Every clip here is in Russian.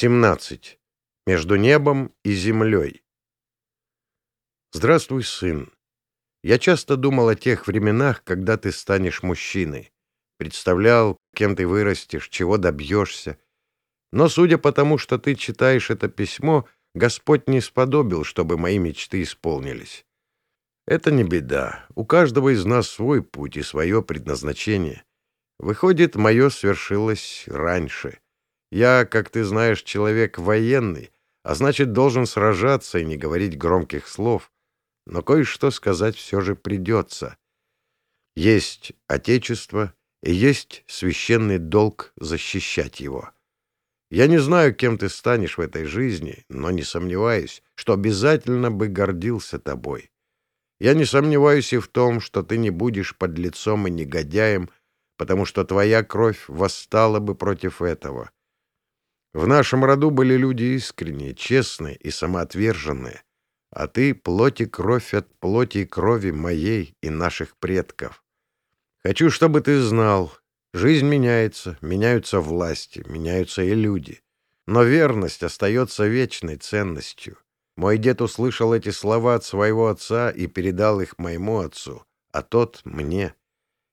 17. Между небом и землей. Здравствуй, сын. Я часто думал о тех временах, когда ты станешь мужчиной. Представлял, кем ты вырастешь, чего добьешься. Но, судя по тому, что ты читаешь это письмо, Господь не сподобил, чтобы мои мечты исполнились. Это не беда. У каждого из нас свой путь и свое предназначение. Выходит, мое свершилось раньше — я, как ты знаешь, человек военный, а значит, должен сражаться и не говорить громких слов. Но кое-что сказать все же придется. Есть Отечество и есть священный долг защищать его. Я не знаю, кем ты станешь в этой жизни, но не сомневаюсь, что обязательно бы гордился тобой. Я не сомневаюсь и в том, что ты не будешь под лицом и негодяем, потому что твоя кровь восстала бы против этого. В нашем роду были люди искренние, честные и самоотверженные, а ты — плоть и кровь от плоти и крови моей и наших предков. Хочу, чтобы ты знал, жизнь меняется, меняются власти, меняются и люди. Но верность остается вечной ценностью. Мой дед услышал эти слова от своего отца и передал их моему отцу, а тот — мне.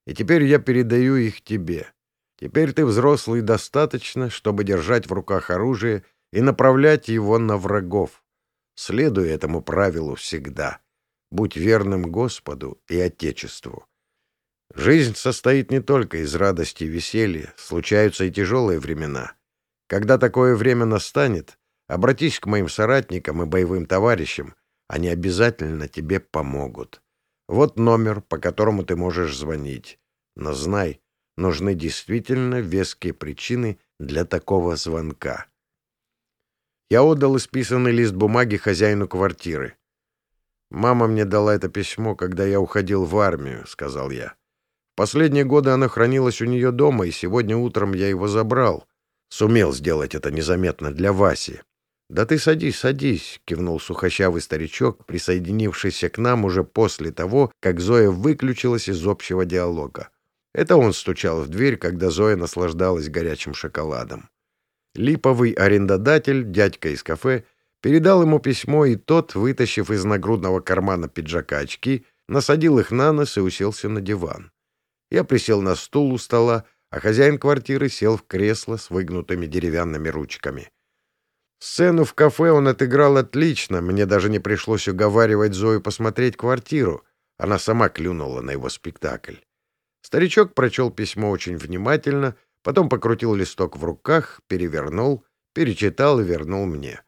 И теперь я передаю их тебе. Теперь ты взрослый достаточно, чтобы держать в руках оружие и направлять его на врагов. Следуй этому правилу всегда. Будь верным Господу и Отечеству. Жизнь состоит не только из радости и веселья, случаются и тяжелые времена. Когда такое время настанет, обратись к моим соратникам и боевым товарищам, они обязательно тебе помогут. Вот номер, по которому ты можешь звонить. Но знай, нужны действительно веские причины для такого звонка. Я отдал исписанный лист бумаги хозяину квартиры. «Мама мне дала это письмо, когда я уходил в армию», — сказал я. «Последние годы оно хранилось у нее дома, и сегодня утром я его забрал. Сумел сделать это незаметно для Васи». «Да ты садись, садись», — кивнул сухощавый старичок, присоединившийся к нам уже после того, как Зоя выключилась из общего диалога. Это он стучал в дверь, когда Зоя наслаждалась горячим шоколадом. Липовый арендодатель, дядька из кафе, передал ему письмо, и тот, вытащив из нагрудного кармана пиджака очки, насадил их на нос и уселся на диван. Я присел на стул у стола, а хозяин квартиры сел в кресло с выгнутыми деревянными ручками. Сцену в кафе он отыграл отлично, мне даже не пришлось уговаривать Зою посмотреть квартиру. Она сама клюнула на его спектакль. Старичок прочел письмо очень внимательно, потом покрутил листок в руках, перевернул, перечитал и вернул мне.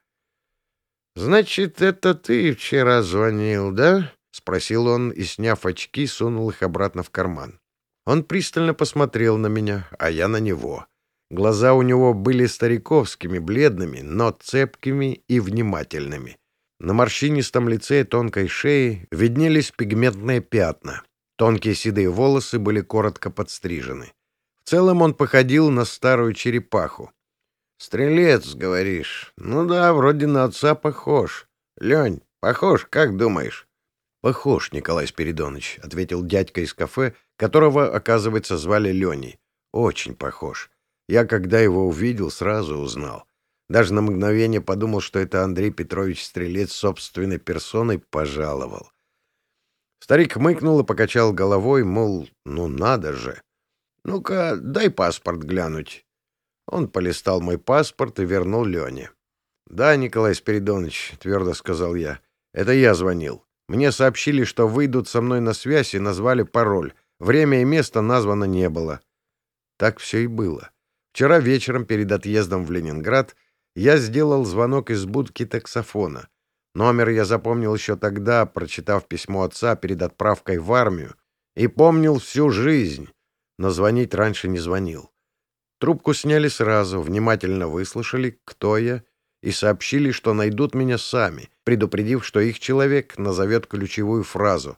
«Значит, это ты вчера звонил, да?» — спросил он и, сняв очки, сунул их обратно в карман. Он пристально посмотрел на меня, а я на него. Глаза у него были стариковскими, бледными, но цепкими и внимательными. На морщинистом лице и тонкой шее виднелись пигментные пятна. Тонкие седые волосы были коротко подстрижены. В целом он походил на старую черепаху. «Стрелец, говоришь? Ну да, вроде на отца похож. Лень, похож, как думаешь?» «Похож, Николай Спиридонович», — ответил дядька из кафе, которого, оказывается, звали Леней. «Очень похож. Я, когда его увидел, сразу узнал. Даже на мгновение подумал, что это Андрей Петрович Стрелец собственной персоной пожаловал. Старик хмыкнул и покачал головой, мол, ну надо же. Ну-ка, дай паспорт глянуть. Он полистал мой паспорт и вернул Лене. «Да, Николай Спиридонович», — твердо сказал я, — «это я звонил. Мне сообщили, что выйдут со мной на связь и назвали пароль. Время и место названо не было». Так все и было. Вчера вечером перед отъездом в Ленинград я сделал звонок из будки таксофона. Номер я запомнил еще тогда, прочитав письмо отца перед отправкой в армию, и помнил всю жизнь, но звонить раньше не звонил. Трубку сняли сразу, внимательно выслушали, кто я, и сообщили, что найдут меня сами, предупредив, что их человек назовет ключевую фразу.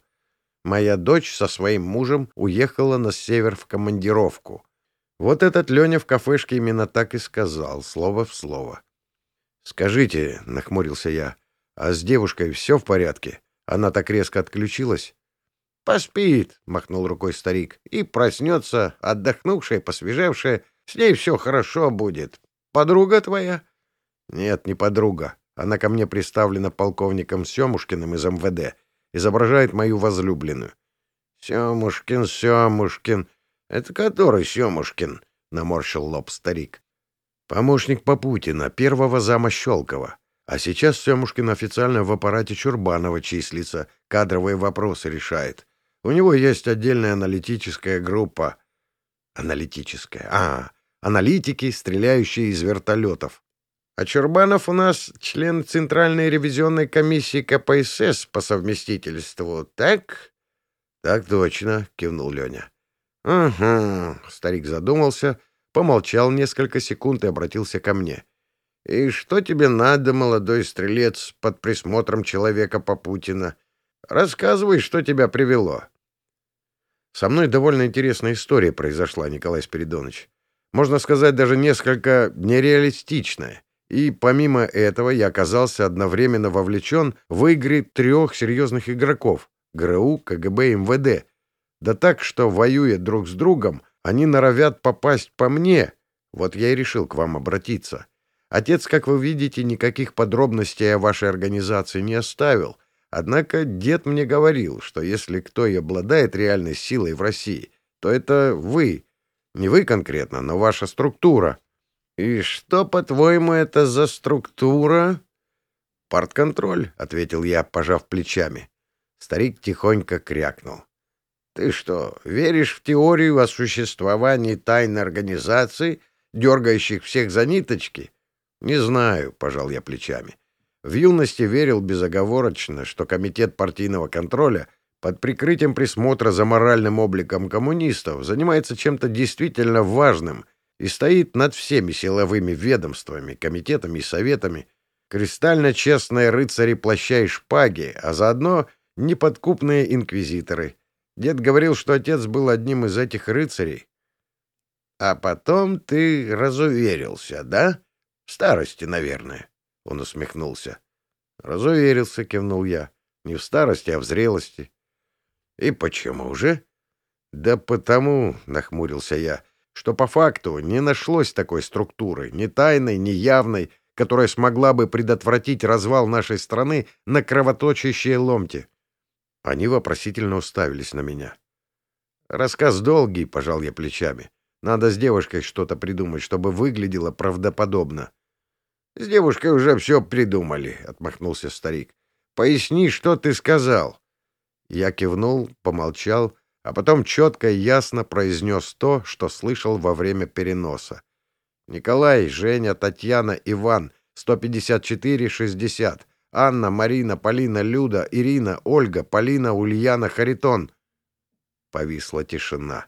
Моя дочь со своим мужем уехала на север в командировку. Вот этот Леня в кафешке именно так и сказал, слово в слово. «Скажите», — нахмурился я, — а с девушкой все в порядке? Она так резко отключилась? — Поспит, — махнул рукой старик, — и проснется, отдохнувшая, посвежевшая. С ней все хорошо будет. Подруга твоя? Нет, не подруга. Она ко мне приставлена полковником Семушкиным из МВД. Изображает мою возлюбленную. Семушкин, Семушкин. Это который Семушкин? Наморщил лоб старик. Помощник Попутина, первого зама Щелкова. А сейчас Семушкин официально в аппарате Чурбанова числится, кадровые вопросы решает. У него есть отдельная аналитическая группа. Аналитическая. А, аналитики, стреляющие из вертолетов. А Чурбанов у нас член Центральной ревизионной комиссии КПСС по совместительству, так? — Так точно, — кивнул Леня. — Угу, — старик задумался, помолчал несколько секунд и обратился ко мне. — И что тебе надо, молодой стрелец, под присмотром человека Попутина? Рассказывай, что тебя привело. Со мной довольно интересная история произошла, Николай Спиридонович. Можно сказать, даже несколько нереалистичная. И помимо этого я оказался одновременно вовлечен в игры трех серьезных игроков — ГРУ, КГБ и МВД. Да так, что, воюя друг с другом, они норовят попасть по мне. Вот я и решил к вам обратиться. Отец, как вы видите, никаких подробностей о вашей организации не оставил. Однако дед мне говорил, что если кто и обладает реальной силой в России, то это вы. Не вы конкретно, но ваша структура. «И что, по-твоему, это за структура?» «Партконтроль», — ответил я, пожав плечами. Старик тихонько крякнул. «Ты что, веришь в теорию о существовании тайной организации, дергающих всех за ниточки?» «Не знаю», — пожал я плечами. В юности верил безоговорочно, что комитет партийного контроля под прикрытием присмотра за моральным обликом коммунистов занимается чем-то действительно важным — и стоит над всеми силовыми ведомствами, комитетами и советами, кристально честные рыцари плаща и шпаги, а заодно неподкупные инквизиторы. Дед говорил, что отец был одним из этих рыцарей. — А потом ты разуверился, да? Старости, наверное. Он усмехнулся. — Разуверился, — кивнул я. — Не в старости, а в зрелости. — И почему же? — Да потому, — нахмурился я, что по факту не нашлось такой структуры, ни тайной, ни явной, которая смогла бы предотвратить развал нашей страны на кровоточащие ломти. Они вопросительно уставились на меня. Рассказ долгий, пожал я плечами. Надо с девушкой что-то придумать, чтобы выглядело правдоподобно. — С девушкой уже все придумали, — отмахнулся старик. — Поясни, что ты сказал. Я кивнул, помолчал а потом четко и ясно произнес то, что слышал во время переноса. «Николай, Женя, Татьяна, Иван, 154-60. Анна, Марина, Полина, Люда, Ирина, Ольга, Полина, Ульяна, Харитон». Повисла тишина.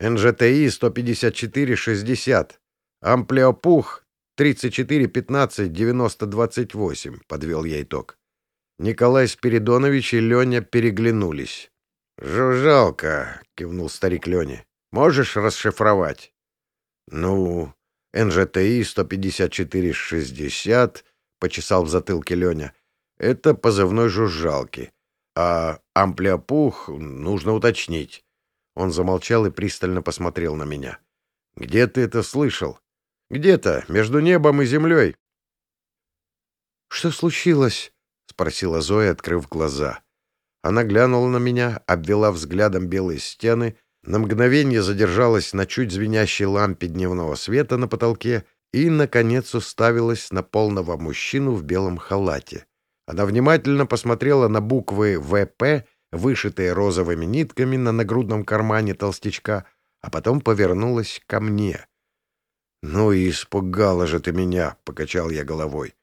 НЖТИ 154-60. Амплиопух 34-15-90-28, подвел я итог. Николай Спиридонович и Леня переглянулись. «Жужжалка», — кивнул старик Лёни. «Можешь расшифровать?» «Ну, НЖТИ 154-60», — почесал в затылке Лёня. «Это позывной жужжалки. А амплиопух нужно уточнить». Он замолчал и пристально посмотрел на меня. «Где ты это слышал?» «Где-то, между небом и землей». «Что случилось?» — спросила Зоя, открыв глаза. Она глянула на меня, обвела взглядом белые стены, на мгновение задержалась на чуть звенящей лампе дневного света на потолке и, наконец, уставилась на полного мужчину в белом халате. Она внимательно посмотрела на буквы «ВП», вышитые розовыми нитками на нагрудном кармане толстячка, а потом повернулась ко мне. «Ну и испугала же ты меня!» — покачал я головой.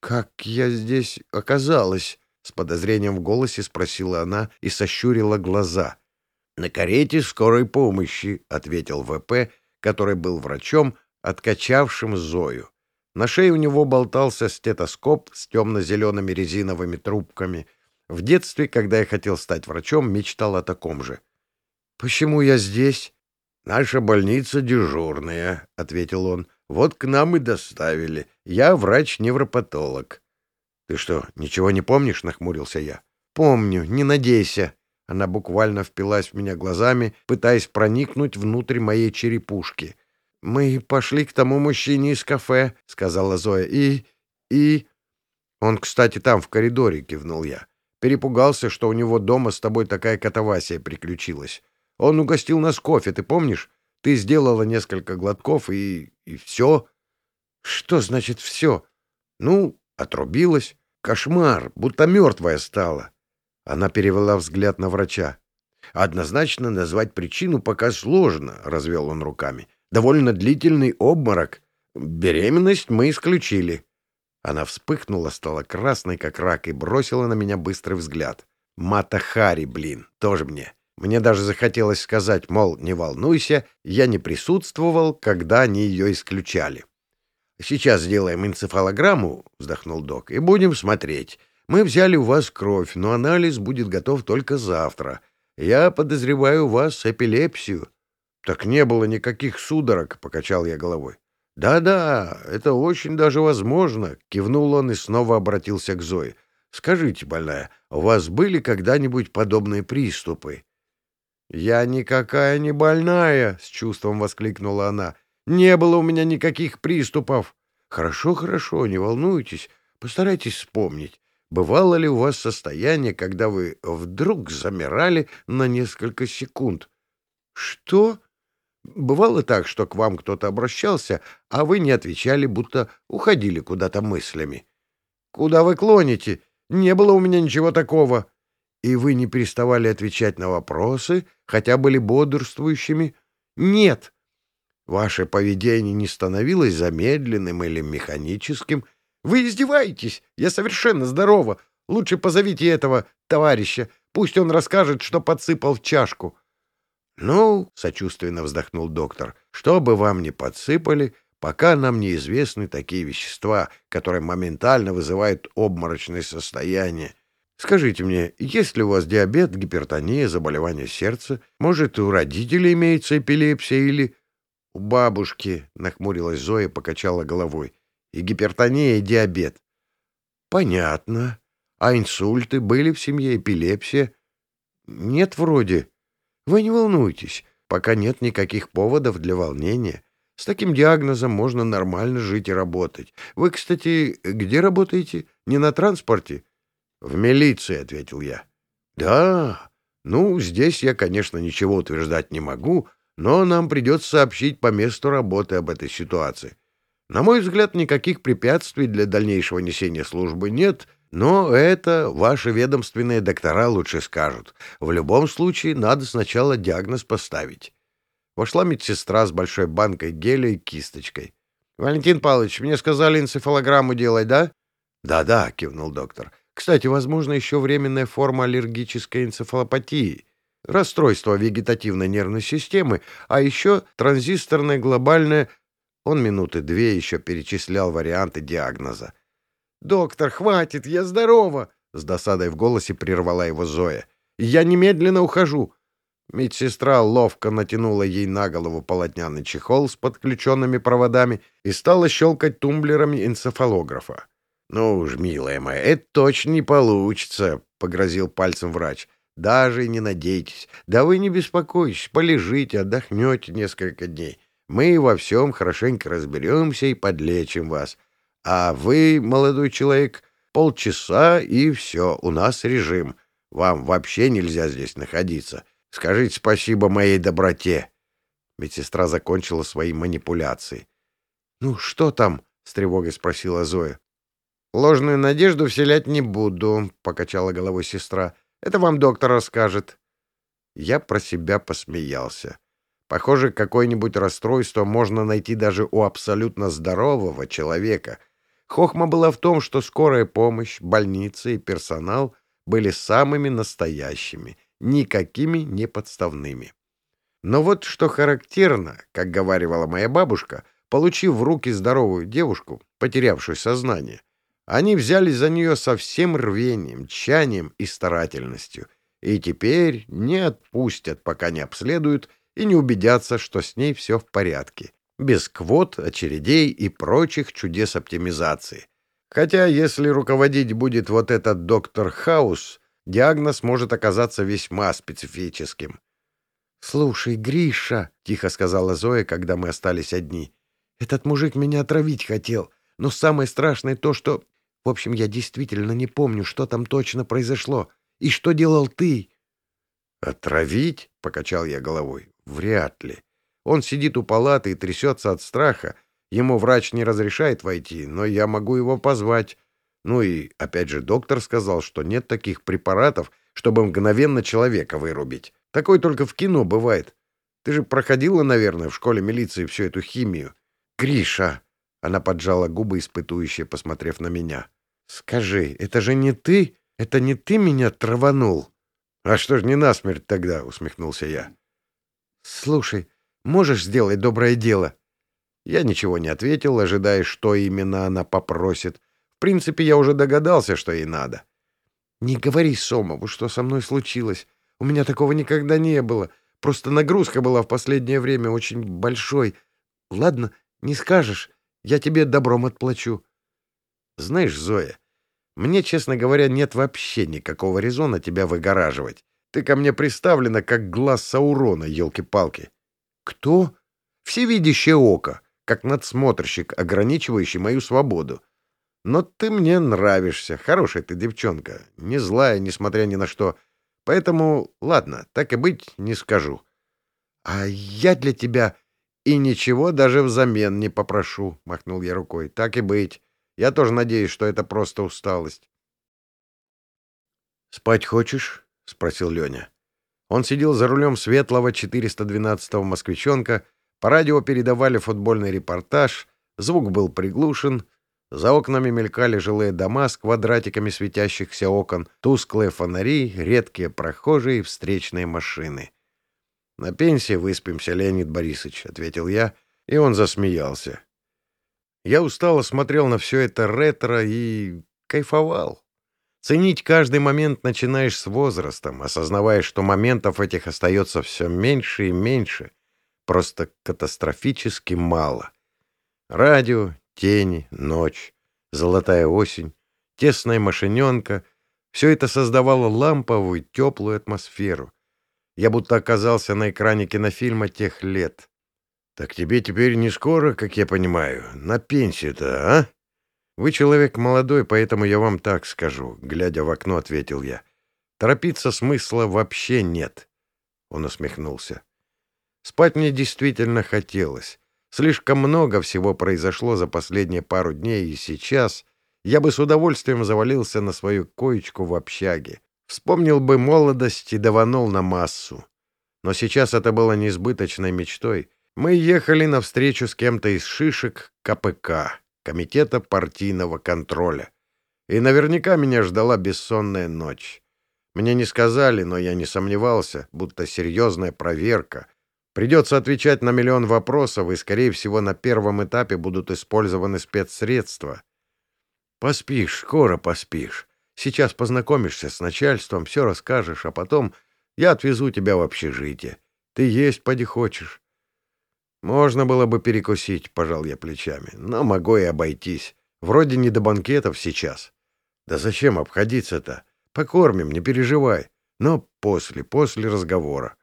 «Как я здесь оказалась?» С подозрением в голосе спросила она и сощурила глаза. «На карете скорой помощи», — ответил ВП, который был врачом, откачавшим Зою. На шее у него болтался стетоскоп с темно-зелеными резиновыми трубками. В детстве, когда я хотел стать врачом, мечтал о таком же. «Почему я здесь?» «Наша больница дежурная», — ответил он. «Вот к нам и доставили. Я врач-невропатолог». «Ты что, ничего не помнишь?» — нахмурился я. «Помню, не надейся». Она буквально впилась в меня глазами, пытаясь проникнуть внутрь моей черепушки. «Мы пошли к тому мужчине из кафе», — сказала Зоя, — «и... и...» «Он, кстати, там, в коридоре», — кивнул я. «Перепугался, что у него дома с тобой такая катавасия приключилась. Он угостил нас кофе, ты помнишь? Ты сделала несколько глотков, и... и все». «Что значит «все»?» «Ну, отрубилась. Кошмар, будто мертвая стала». Она перевела взгляд на врача. «Однозначно назвать причину пока сложно», — развел он руками довольно длительный обморок. Беременность мы исключили. Она вспыхнула, стала красной, как рак, и бросила на меня быстрый взгляд. Мата Хари, блин, тоже мне. Мне даже захотелось сказать, мол, не волнуйся, я не присутствовал, когда они ее исключали. «Сейчас сделаем энцефалограмму», — вздохнул док, — «и будем смотреть. Мы взяли у вас кровь, но анализ будет готов только завтра. Я подозреваю у вас эпилепсию. «Так не было никаких судорог», — покачал я головой. «Да-да, это очень даже возможно», — кивнул он и снова обратился к Зое. «Скажите, больная, у вас были когда-нибудь подобные приступы?» «Я никакая не больная!» — с чувством воскликнула она. «Не было у меня никаких приступов!» «Хорошо, хорошо, не волнуйтесь. Постарайтесь вспомнить, бывало ли у вас состояние, когда вы вдруг замирали на несколько секунд?» «Что?» Бывало так, что к вам кто-то обращался, а вы не отвечали, будто уходили куда-то мыслями. «Куда вы клоните? Не было у меня ничего такого». И вы не переставали отвечать на вопросы, хотя были бодрствующими? Нет. Ваше поведение не становилось замедленным или механическим. Вы издеваетесь? Я совершенно здорова. Лучше позовите этого товарища. Пусть он расскажет, что подсыпал в чашку. «Ну, — сочувственно вздохнул доктор, — что бы вам ни подсыпали, пока нам неизвестны такие вещества, которые моментально вызывают обморочное состояние. Скажите мне, есть ли у вас диабет, гипертония, заболевание сердца? Может, у родителей имеется эпилепсия или...» «У бабушки», — нахмурилась Зоя, покачала головой. «И гипертония, и диабет». «Понятно. А инсульты были в семье, эпилепсия?» «Нет, вроде», вы не волнуйтесь, пока нет никаких поводов для волнения. С таким диагнозом можно нормально жить и работать. Вы, кстати, где работаете? Не на транспорте? В милиции, ответил я. Да. Ну, здесь я, конечно, ничего утверждать не могу, но нам придется сообщить по месту работы об этой ситуации. На мой взгляд, никаких препятствий для дальнейшего несения службы нет, но это ваши ведомственные доктора лучше скажут. В любом случае, надо сначала диагноз поставить. Вошла медсестра с большой банкой геля и кисточкой. — Валентин Павлович, мне сказали энцефалограмму делать, да? Да — Да-да, — кивнул доктор. — Кстати, возможно, еще временная форма аллергической энцефалопатии, расстройство вегетативной нервной системы, а еще транзисторное глобальное... Он минуты две еще перечислял варианты диагноза. — «Доктор, хватит, я здорова!» — с досадой в голосе прервала его Зоя. «Я немедленно ухожу!» Медсестра ловко натянула ей на голову полотняный чехол с подключенными проводами и стала щелкать тумблерами энцефалографа. «Ну уж, милая моя, это точно не получится», — погрозил пальцем врач. «Даже не надейтесь. Да вы не беспокойтесь, полежите, отдохнете несколько дней. Мы во всем хорошенько разберемся и подлечим вас. А вы, молодой человек, полчаса и все, у нас режим. Вам вообще нельзя здесь находиться. Скажите спасибо моей доброте. Медсестра закончила свои манипуляции. — Ну, что там? — с тревогой спросила Зоя. — Ложную надежду вселять не буду, — покачала головой сестра. — Это вам доктор расскажет. Я про себя посмеялся. Похоже, какое-нибудь расстройство можно найти даже у абсолютно здорового человека — Хохма была в том, что скорая помощь, больницы и персонал были самыми настоящими, никакими не подставными. Но вот что характерно, как говаривала моя бабушка, получив в руки здоровую девушку, потерявшую сознание, они взялись за нее со всем рвением, тщанием и старательностью, и теперь не отпустят, пока не обследуют и не убедятся, что с ней все в порядке без квот, очередей и прочих чудес оптимизации. Хотя, если руководить будет вот этот доктор Хаус, диагноз может оказаться весьма специфическим. «Слушай, Гриша», — тихо сказала Зоя, когда мы остались одни, — «этот мужик меня отравить хотел. Но самое страшное то, что... В общем, я действительно не помню, что там точно произошло. И что делал ты?» «Отравить?» — покачал я головой. «Вряд ли. Он сидит у палаты и трясется от страха. Ему врач не разрешает войти, но я могу его позвать. Ну и, опять же, доктор сказал, что нет таких препаратов, чтобы мгновенно человека вырубить. Такое только в кино бывает. Ты же проходила, наверное, в школе милиции всю эту химию. Гриша!» Она поджала губы, испытующе посмотрев на меня. «Скажи, это же не ты? Это не ты меня траванул?» «А что ж не насмерть тогда?» — усмехнулся я. «Слушай, можешь сделать доброе дело?» Я ничего не ответил, ожидая, что именно она попросит. В принципе, я уже догадался, что ей надо. «Не говори Сомову, что со мной случилось. У меня такого никогда не было. Просто нагрузка была в последнее время очень большой. Ладно, не скажешь. Я тебе добром отплачу». «Знаешь, Зоя, мне, честно говоря, нет вообще никакого резона тебя выгораживать. Ты ко мне приставлена, как глаз Саурона, елки-палки. Кто? Всевидящее око, как надсмотрщик, ограничивающий мою свободу. Но ты мне нравишься, хорошая ты девчонка, не злая, несмотря ни на что. Поэтому, ладно, так и быть, не скажу. А я для тебя и ничего даже взамен не попрошу, — махнул я рукой. Так и быть. Я тоже надеюсь, что это просто усталость. «Спать хочешь?» — спросил Леня. Он сидел за рулем светлого 412-го «Москвичонка», по радио передавали футбольный репортаж, звук был приглушен, за окнами мелькали жилые дома с квадратиками светящихся окон, тусклые фонари, редкие прохожие и встречные машины. «На пенсии выспимся, Леонид Борисович», — ответил я, и он засмеялся. Я устало смотрел на все это ретро и кайфовал. Ценить каждый момент начинаешь с возрастом, осознавая, что моментов этих остается все меньше и меньше, просто катастрофически мало. Радио, тени, ночь, золотая осень, тесная машиненка — все это создавало ламповую, теплую атмосферу. Я будто оказался на экране кинофильма тех лет. «Так тебе теперь не скоро, как я понимаю, на пенсию-то, а?» «Вы человек молодой, поэтому я вам так скажу», — глядя в окно, ответил я. «Торопиться смысла вообще нет». Он усмехнулся. Спать мне действительно хотелось. Слишком много всего произошло за последние пару дней, и сейчас я бы с удовольствием завалился на свою коечку в общаге. Вспомнил бы молодость и даванул на массу. Но сейчас это было несбыточной мечтой — мы ехали навстречу с кем-то из шишек КПК, Комитета партийного контроля. И наверняка меня ждала бессонная ночь. Мне не сказали, но я не сомневался, будто серьезная проверка. Придется отвечать на миллион вопросов, и, скорее всего, на первом этапе будут использованы спецсредства. Поспишь, скоро поспишь. Сейчас познакомишься с начальством, все расскажешь, а потом я отвезу тебя в общежитие. Ты есть поди хочешь. Можно было бы перекусить, пожал я плечами, но могу и обойтись. Вроде не до банкетов сейчас. Да зачем обходиться-то? Покормим, не переживай. Но после, после разговора.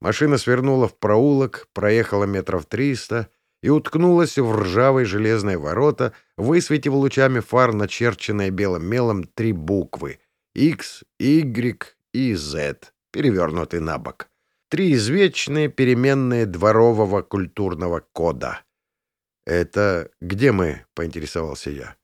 Машина свернула в проулок, проехала метров триста и уткнулась в ржавые железные ворота, высветив лучами фар начерченные белым мелом три буквы — X, Y и Z, перевернутый на бок три извечные переменные дворового культурного кода. «Это где мы?» — поинтересовался я.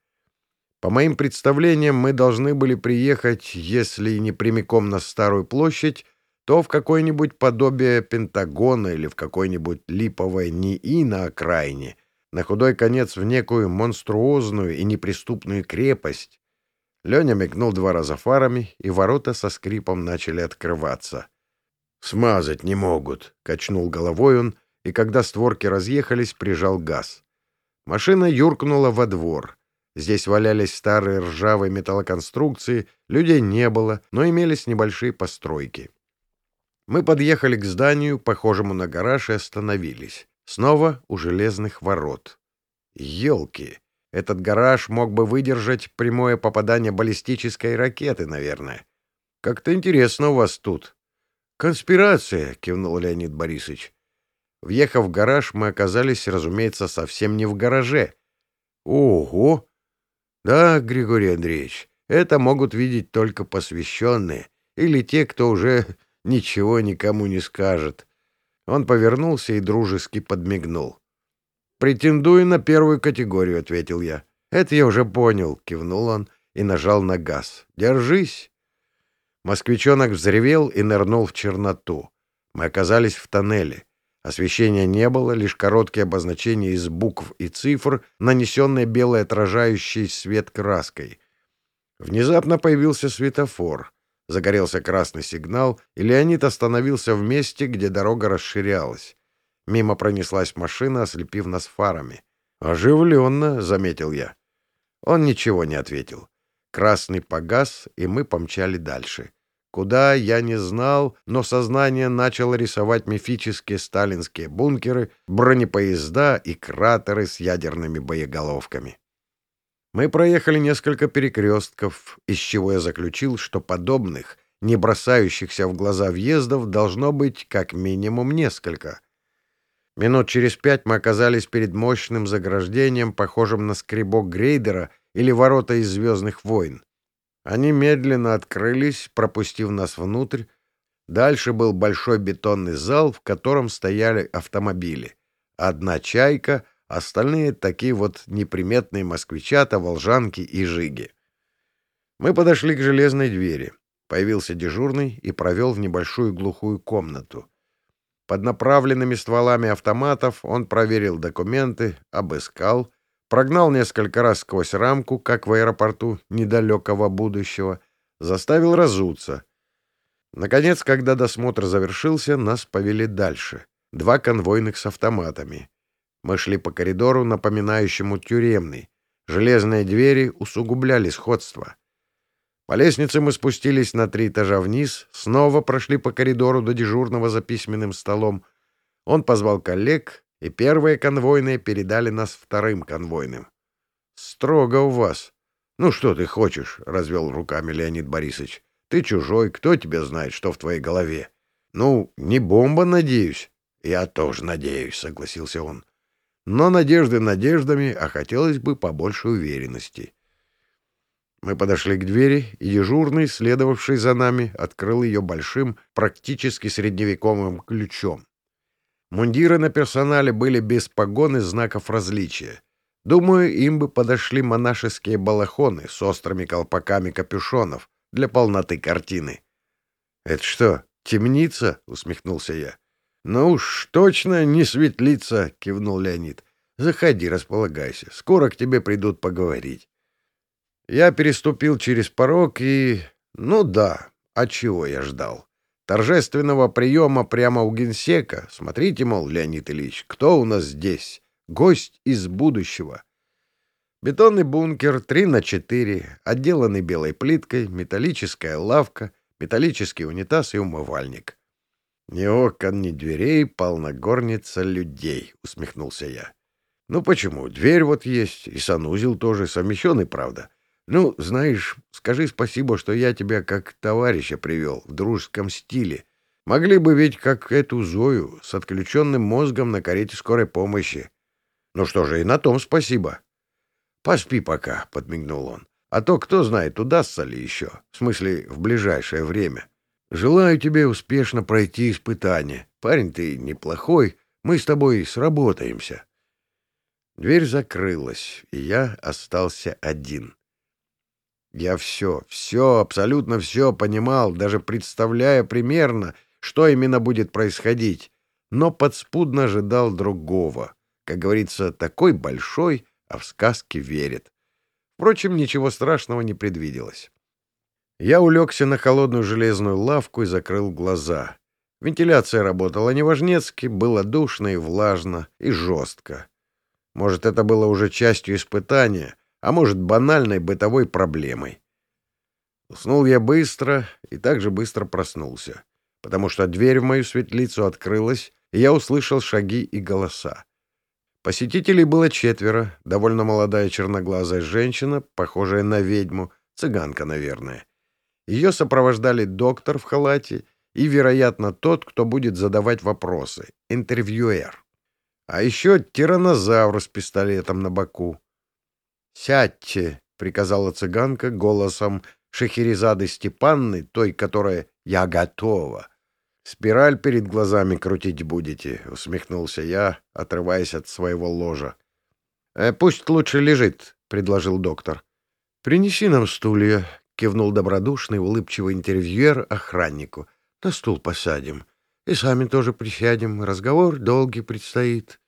«По моим представлениям, мы должны были приехать, если не прямиком на Старую площадь, то в какое-нибудь подобие Пентагона или в какой-нибудь липовой НИИ на окраине, на худой конец в некую монструозную и неприступную крепость». Леня мигнул два раза фарами, и ворота со скрипом начали открываться. «Смазать не могут», — качнул головой он, и когда створки разъехались, прижал газ. Машина юркнула во двор. Здесь валялись старые ржавые металлоконструкции, людей не было, но имелись небольшие постройки. Мы подъехали к зданию, похожему на гараж, и остановились. Снова у железных ворот. Елки! Этот гараж мог бы выдержать прямое попадание баллистической ракеты, наверное. Как-то интересно у вас тут. «Конспирация!» — кивнул Леонид Борисович. Въехав в гараж, мы оказались, разумеется, совсем не в гараже. «Ого!» «Да, Григорий Андреевич, это могут видеть только посвященные или те, кто уже ничего никому не скажет». Он повернулся и дружески подмигнул. «Претендую на первую категорию», — ответил я. «Это я уже понял», — кивнул он и нажал на газ. «Держись!» Москвичонок взревел и нырнул в черноту. Мы оказались в тоннеле. Освещения не было, лишь короткие обозначения из букв и цифр, нанесенные белой отражающей свет краской. Внезапно появился светофор. Загорелся красный сигнал, и Леонид остановился в месте, где дорога расширялась. Мимо пронеслась машина, ослепив нас фарами. «Оживленно», — заметил я. Он ничего не ответил. Красный погас, и мы помчали дальше. Куда, я не знал, но сознание начало рисовать мифические сталинские бункеры, бронепоезда и кратеры с ядерными боеголовками. Мы проехали несколько перекрестков, из чего я заключил, что подобных, не бросающихся в глаза въездов, должно быть как минимум несколько. Минут через пять мы оказались перед мощным заграждением, похожим на скребок грейдера или ворота из «Звездных войн». Они медленно открылись, пропустив нас внутрь. Дальше был большой бетонный зал, в котором стояли автомобили. Одна «Чайка», остальные такие вот неприметные москвичата, волжанки и жиги. Мы подошли к железной двери. Появился дежурный и провел в небольшую глухую комнату. Под направленными стволами автоматов он проверил документы, обыскал — прогнал несколько раз сквозь рамку, как в аэропорту недалекого будущего, заставил разуться. Наконец, когда досмотр завершился, нас повели дальше. Два конвойных с автоматами. Мы шли по коридору, напоминающему тюремный. Железные двери усугубляли сходство. По лестнице мы спустились на три этажа вниз, снова прошли по коридору до дежурного за письменным столом. Он позвал коллег, и первые конвойные передали нас вторым конвойным. «Строго у вас». «Ну что ты хочешь?» — развел руками Леонид Борисович. «Ты чужой, кто тебя знает, что в твоей голове?» «Ну, не бомба, надеюсь». «Я тоже надеюсь», — согласился он. «Но надежды надеждами, а хотелось бы побольше уверенности». Мы подошли к двери, и дежурный, следовавший за нами, открыл ее большим, практически средневековым ключом. Мундиры на персонале были без погон и знаков различия. Думаю, им бы подошли монашеские балахоны с острыми колпаками капюшонов для полноты картины. — Это что, темница? — усмехнулся я. — Ну уж точно не светлица, — кивнул Леонид. — Заходи, располагайся. Скоро к тебе придут поговорить. Я переступил через порог и... Ну да, а чего я ждал? торжественного приема прямо у генсека. Смотрите, мол, Леонид Ильич, кто у нас здесь? Гость из будущего. Бетонный бункер 3 на 4, отделанный белой плиткой, металлическая лавка, металлический унитаз и умывальник. Ни окон, ни дверей, полногорница людей, — усмехнулся я. Ну почему? Дверь вот есть, и санузел тоже, совмещенный, правда. Ну, знаешь, скажи спасибо, что я тебя как товарища привел в дружеском стиле. Могли бы ведь как эту Зою с отключенным мозгом на карете скорой помощи. Ну что же, и на том спасибо. Поспи пока, — подмигнул он. А то кто знает, удастся ли еще. В смысле, в ближайшее время. Желаю тебе успешно пройти испытание. Парень ты неплохой, мы с тобой сработаемся. Дверь закрылась, и я остался один. Я все, все, абсолютно все понимал, даже представляя примерно, что именно будет происходить, но подспудно ожидал другого. Как говорится, такой большой, а в сказки верит. Впрочем, ничего страшного не предвиделось. Я улегся на холодную железную лавку и закрыл глаза. Вентиляция работала неважнецки, было душно и влажно, и жестко. Может, это было уже частью испытания, а может, банальной бытовой проблемой. Уснул я быстро и также быстро проснулся, потому что дверь в мою светлицу открылась, и я услышал шаги и голоса. Посетителей было четверо, довольно молодая черноглазая женщина, похожая на ведьму, цыганка, наверное. Ее сопровождали доктор в халате и, вероятно, тот, кто будет задавать вопросы — интервьюер. А еще тиранозавр с пистолетом на боку. «Сядьте», — приказала цыганка голосом Шахерезады Степанны, той, которая «я готова». «Спираль перед глазами крутить будете», — усмехнулся я, отрываясь от своего ложа. «Э, «Пусть лучше лежит», — предложил доктор. «Принеси нам стулья», — кивнул добродушный, улыбчивый интервьюер охраннику. «На стул посадим. И сами тоже присядем. Разговор долгий предстоит».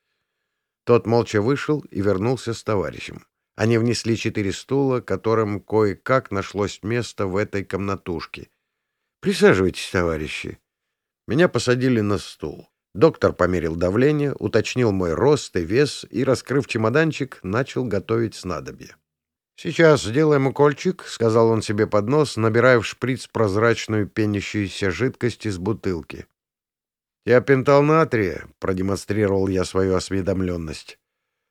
Тот молча вышел и вернулся с товарищем. Они внесли четыре стула, которым кое-как нашлось место в этой комнатушке. «Присаживайтесь, товарищи». Меня посадили на стул. Доктор померил давление, уточнил мой рост и вес и, раскрыв чемоданчик, начал готовить снадобье. «Сейчас сделаем укольчик», — сказал он себе под нос, набирая в шприц прозрачную пенящуюся жидкость из бутылки. «Тиопентал натрия», — продемонстрировал я свою осведомленность.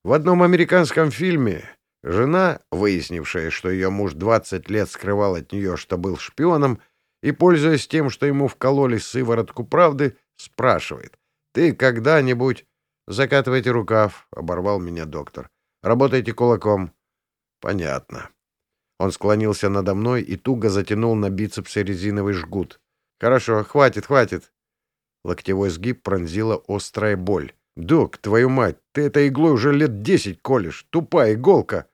«В одном американском фильме жена, выяснившая, что ее муж 20 лет скрывал от нее, что был шпионом, и, пользуясь тем, что ему вкололи сыворотку правды, спрашивает, «Ты когда-нибудь...» «Закатывайте рукав», — оборвал меня доктор. «Работайте кулаком». «Понятно». Он склонился надо мной и туго затянул на бицепсе резиновый жгут. «Хорошо, хватит, хватит». Локтевой сгиб пронзила острая боль. «Док, твою мать, ты этой иглой уже лет десять колешь. Тупая иголка!»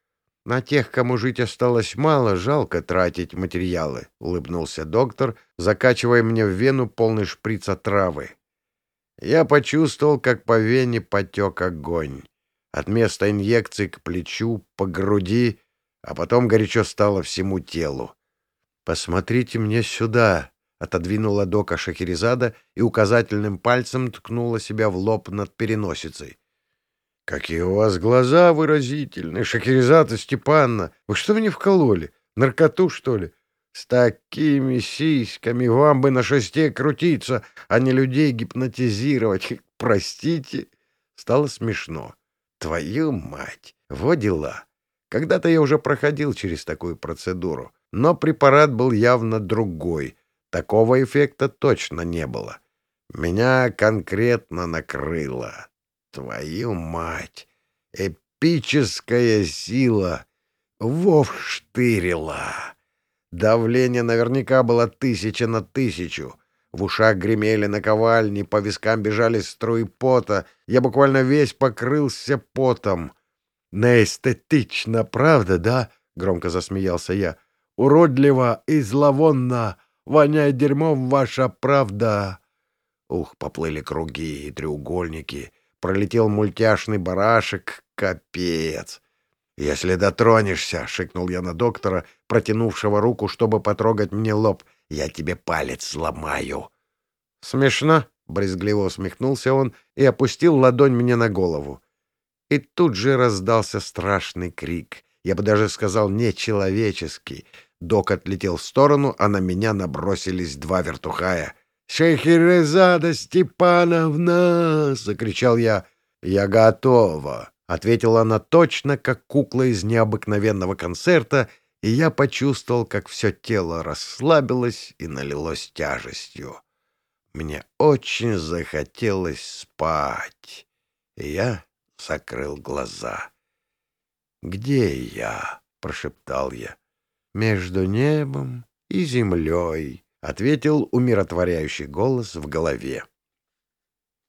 «На тех, кому жить осталось мало, жалко тратить материалы», — улыбнулся доктор, закачивая мне в вену полный шприц травы. Я почувствовал, как по вене потек огонь. От места инъекции к плечу, по груди, а потом горячо стало всему телу. «Посмотрите мне сюда!» — отодвинула дока Шахерезада и указательным пальцем ткнула себя в лоб над переносицей. «Какие у вас глаза выразительные, Шахерезада Степанна! Вы что мне вкололи? Наркоту, что ли? С такими сиськами вам бы на шесте крутиться, а не людей гипнотизировать. Простите. Стало смешно. Твою мать! Во дела! Когда-то я уже проходил через такую процедуру, но препарат был явно другой. Такого эффекта точно не было. Меня конкретно накрыло. Твою мать! Эпическая сила! Вов штырила! Давление наверняка было тысяча на тысячу. В ушах гремели наковальни, по вискам бежали струи пота. Я буквально весь покрылся потом. «Неэстетично, правда, да?» — громко засмеялся я. «Уродливо и зловонно. Воняет дерьмом ваша правда». Ух, поплыли круги и треугольники. Пролетел мультяшный барашек. Капец. «Если дотронешься», — шикнул я на доктора, протянувшего руку, чтобы потрогать мне лоб, — «я тебе палец сломаю». «Смешно», — брезгливо усмехнулся он и опустил ладонь мне на голову. И тут же раздался страшный крик. Я бы даже сказал, нечеловеческий. Док отлетел в сторону, а на меня набросились два вертухая. «Шехерезада Степановна!» — закричал я. «Я готова!» — ответила она точно, как кукла из необыкновенного концерта, и я почувствовал, как все тело расслабилось и налилось тяжестью. Мне очень захотелось спать, и я закрыл глаза. «Где я?» — прошептал я. «Между небом и землей», — ответил умиротворяющий голос в голове.